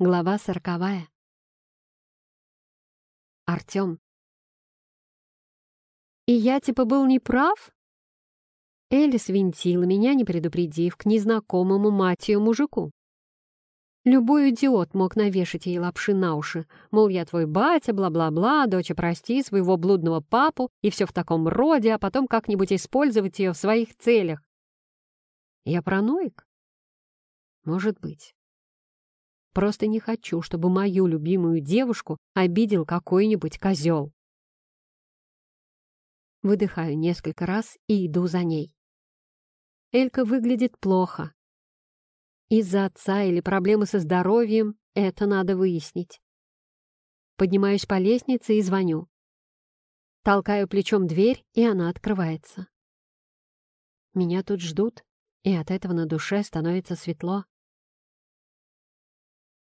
Глава сороковая. Артем. И я типа был неправ? Элли свинтила меня, не предупредив, к незнакомому мать ее мужику. Любой идиот мог навешать ей лапши на уши, мол, я твой батя, бла-бла-бла, доча, прости своего блудного папу и все в таком роде, а потом как-нибудь использовать ее в своих целях. Я параноик? Может быть. Просто не хочу, чтобы мою любимую девушку обидел какой-нибудь козел. Выдыхаю несколько раз и иду за ней. Элька выглядит плохо. Из-за отца или проблемы со здоровьем это надо выяснить. Поднимаюсь по лестнице и звоню. Толкаю плечом дверь, и она открывается. Меня тут ждут, и от этого на душе становится светло.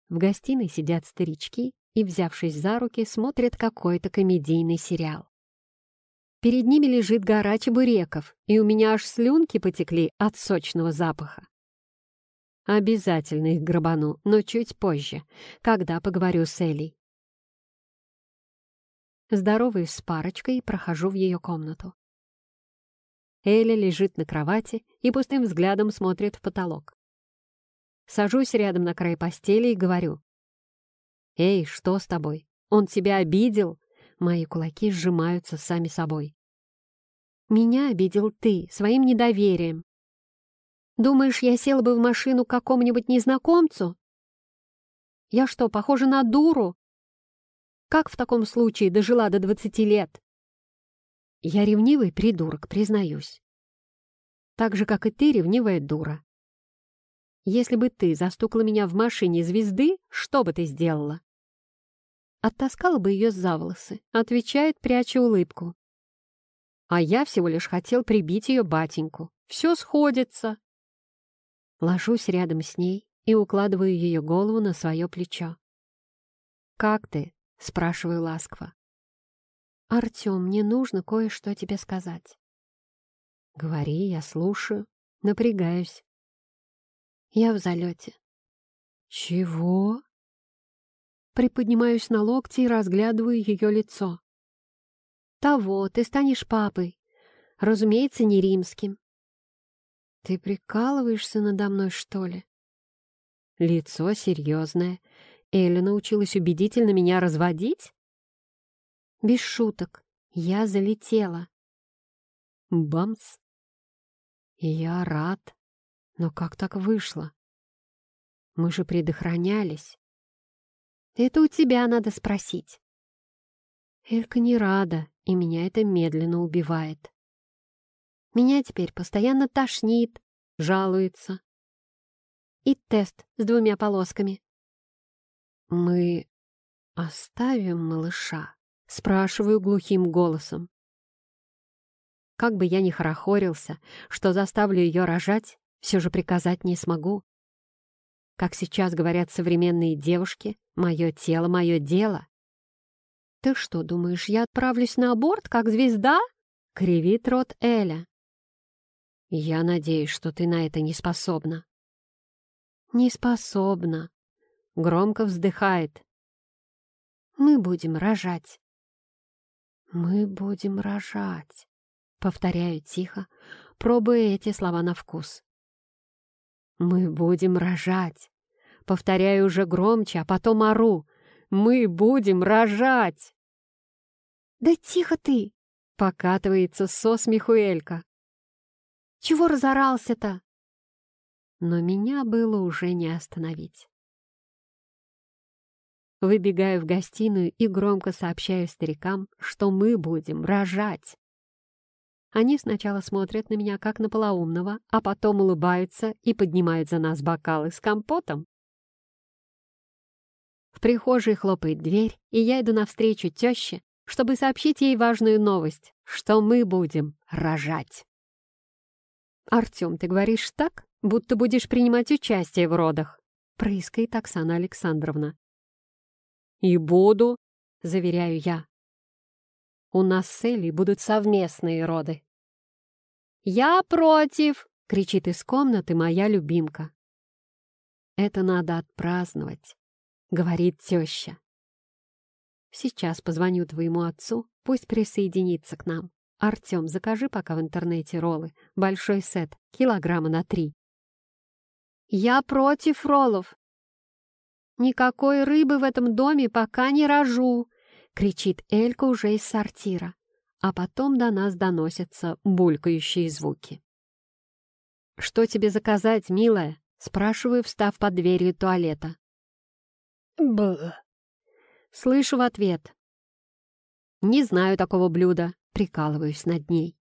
В гостиной сидят старички и, взявшись за руки, смотрят какой-то комедийный сериал. Перед ними лежит гора чебуреков, и у меня аж слюнки потекли от сочного запаха. Обязательно их грабану, но чуть позже, когда поговорю с Элей. Здороваюсь с парочкой и прохожу в ее комнату. Эля лежит на кровати и пустым взглядом смотрит в потолок. Сажусь рядом на край постели и говорю. «Эй, что с тобой? Он тебя обидел?» Мои кулаки сжимаются сами собой. «Меня обидел ты своим недоверием. Думаешь, я села бы в машину к какому-нибудь незнакомцу? Я что, похожа на дуру? Как в таком случае дожила до двадцати лет?» Я ревнивый придурок, признаюсь. Так же, как и ты, ревнивая дура. Если бы ты застукала меня в машине звезды, что бы ты сделала?» Оттаскала бы ее за волосы, отвечает, пряча улыбку. А я всего лишь хотел прибить ее батеньку. Все сходится. Ложусь рядом с ней и укладываю ее голову на свое плечо. «Как ты?» — спрашиваю ласково. «Артем, мне нужно кое-что тебе сказать». «Говори, я слушаю, напрягаюсь». Я в залете. Чего? Приподнимаюсь на локти и разглядываю ее лицо. Того, ты станешь папой. Разумеется, не римским. Ты прикалываешься надо мной, что ли? Лицо серьезное. Эля научилась убедительно меня разводить? Без шуток. Я залетела. Бамс. Я рад. Но как так вышло? Мы же предохранялись. Это у тебя надо спросить. Элька не рада, и меня это медленно убивает. Меня теперь постоянно тошнит, жалуется. И тест с двумя полосками. Мы оставим малыша? Спрашиваю глухим голосом. Как бы я ни хорохорился, что заставлю ее рожать, все же приказать не смогу. Как сейчас говорят современные девушки, мое тело — мое дело. «Ты что, думаешь, я отправлюсь на аборт, как звезда?» — кривит рот Эля. «Я надеюсь, что ты на это не способна». «Не способна», — громко вздыхает. «Мы будем рожать». «Мы будем рожать», — повторяю тихо, пробуя эти слова на вкус. «Мы будем рожать!» Повторяю уже громче, а потом ору. «Мы будем рожать!» «Да тихо ты!» — покатывается со смеху Элька. «Чего разорался-то?» Но меня было уже не остановить. Выбегаю в гостиную и громко сообщаю старикам, что мы будем рожать. Они сначала смотрят на меня как на полоумного, а потом улыбаются и поднимают за нас бокалы с компотом. В прихожей хлопает дверь, и я иду навстречу теще, чтобы сообщить ей важную новость, что мы будем рожать. «Артем, ты говоришь так, будто будешь принимать участие в родах», — прыскает Оксана Александровна. «И буду», — заверяю я. У нас с Элей будут совместные роды. «Я против!» — кричит из комнаты моя любимка. Это надо отпраздновать. — говорит теща. «Сейчас позвоню твоему отцу, пусть присоединится к нам. Артем, закажи пока в интернете роллы. Большой сет, килограмма на три». «Я против роллов!» «Никакой рыбы в этом доме пока не рожу!» — кричит Элька уже из сортира. А потом до нас доносятся булькающие звуки. «Что тебе заказать, милая?» — спрашиваю, встав под дверью туалета. Б. Слышу в ответ. «Не знаю такого блюда», — прикалываюсь над ней.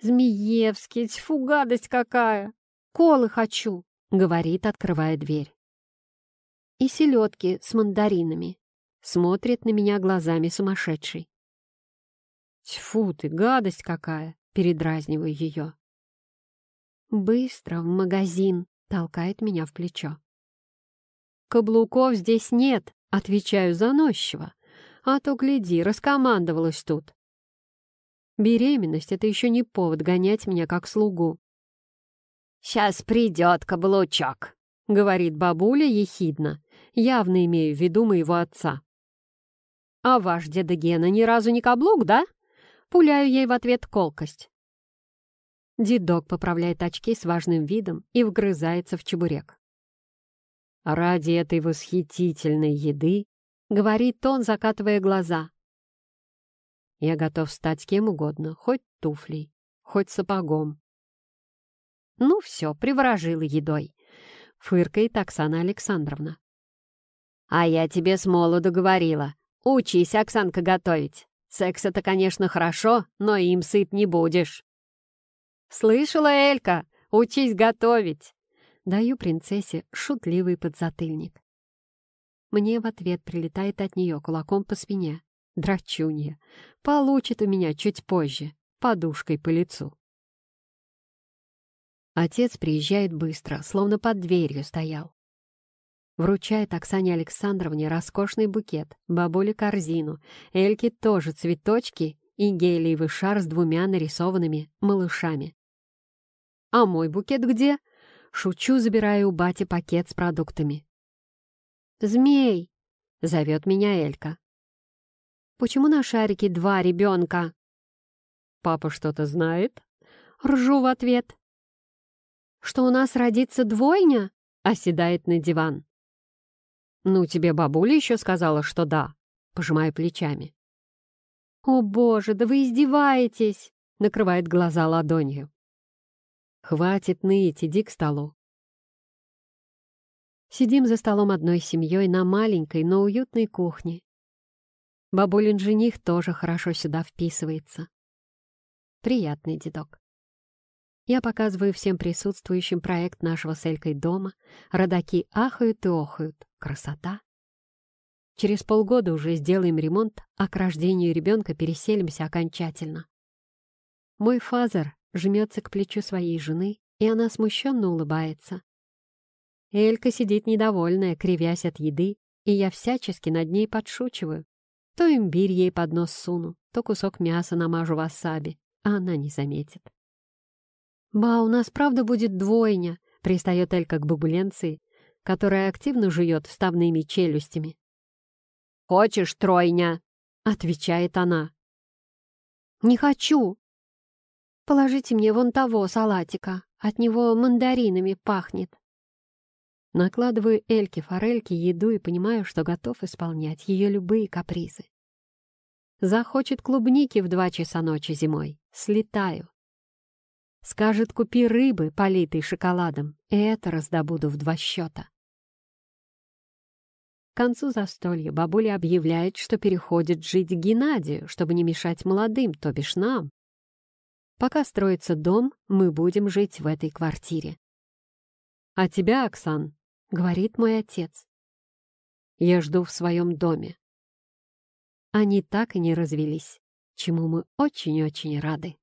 «Змеевский, тьфу, гадость какая! Колы хочу!» — говорит, открывая дверь. «И селедки с мандаринами». Смотрит на меня глазами сумасшедший. «Тьфу ты, гадость какая!» — передразниваю ее. «Быстро в магазин!» — толкает меня в плечо. «Каблуков здесь нет», — отвечаю заносчиво. «А то, гляди, раскомандовалась тут». Беременность — это еще не повод гонять меня как слугу. «Сейчас придет каблучок», — говорит бабуля ехидно, явно имею в виду моего отца. «А ваш деда Гена ни разу не каблук, да?» Пуляю ей в ответ колкость. Дедок поправляет очки с важным видом и вгрызается в чебурек. Ради этой восхитительной еды, говорит он, закатывая глаза. Я готов стать кем угодно, хоть туфлей, хоть сапогом. Ну все, приворожила едой, фыркает Оксана Александровна. А я тебе с молоду говорила. Учись, Оксанка, готовить. Секс это, конечно, хорошо, но им сыт не будешь. Слышала, Элька? Учись готовить. Даю принцессе шутливый подзатыльник. Мне в ответ прилетает от нее кулаком по спине. Драчунья. Получит у меня чуть позже, подушкой по лицу. Отец приезжает быстро, словно под дверью стоял. Вручает Оксане Александровне роскошный букет, бабуле корзину, Эльке тоже цветочки и гелиевый шар с двумя нарисованными малышами. «А мой букет где?» Шучу, забирая у бати пакет с продуктами. «Змей!» — зовет меня Элька. «Почему на шарике два ребенка?» «Папа что-то знает?» Ржу в ответ. «Что у нас родится двойня?» — оседает на диван. «Ну, тебе бабуля еще сказала, что да», — пожимаю плечами. «О, боже, да вы издеваетесь!» — накрывает глаза ладонью. Хватит ныть, иди к столу. Сидим за столом одной семьей на маленькой, но уютной кухне. Бабулин жених тоже хорошо сюда вписывается. Приятный дедок. Я показываю всем присутствующим проект нашего с Элькой дома. Родаки ахают и охают. Красота. Через полгода уже сделаем ремонт, а к рождению ребенка переселимся окончательно. Мой фазер жмется к плечу своей жены, и она смущенно улыбается. Элька сидит недовольная, кривясь от еды, и я всячески над ней подшучиваю. То имбирь ей под нос суну, то кусок мяса намажу васаби, а она не заметит. «Ба, у нас правда будет двойня», — пристает Элька к бабуленции, которая активно жует вставными челюстями. «Хочешь тройня?» — отвечает она. «Не хочу!» Положите мне вон того салатика, от него мандаринами пахнет. Накладываю Эльке-форельке еду и понимаю, что готов исполнять ее любые капризы. Захочет клубники в два часа ночи зимой. Слетаю. Скажет, купи рыбы, политой шоколадом, и это раздобуду в два счета. К концу застолья бабуля объявляет, что переходит жить к Геннадию, чтобы не мешать молодым, то бишь нам. Пока строится дом, мы будем жить в этой квартире. «А тебя, Оксан», — говорит мой отец, — «я жду в своем доме». Они так и не развелись, чему мы очень-очень рады.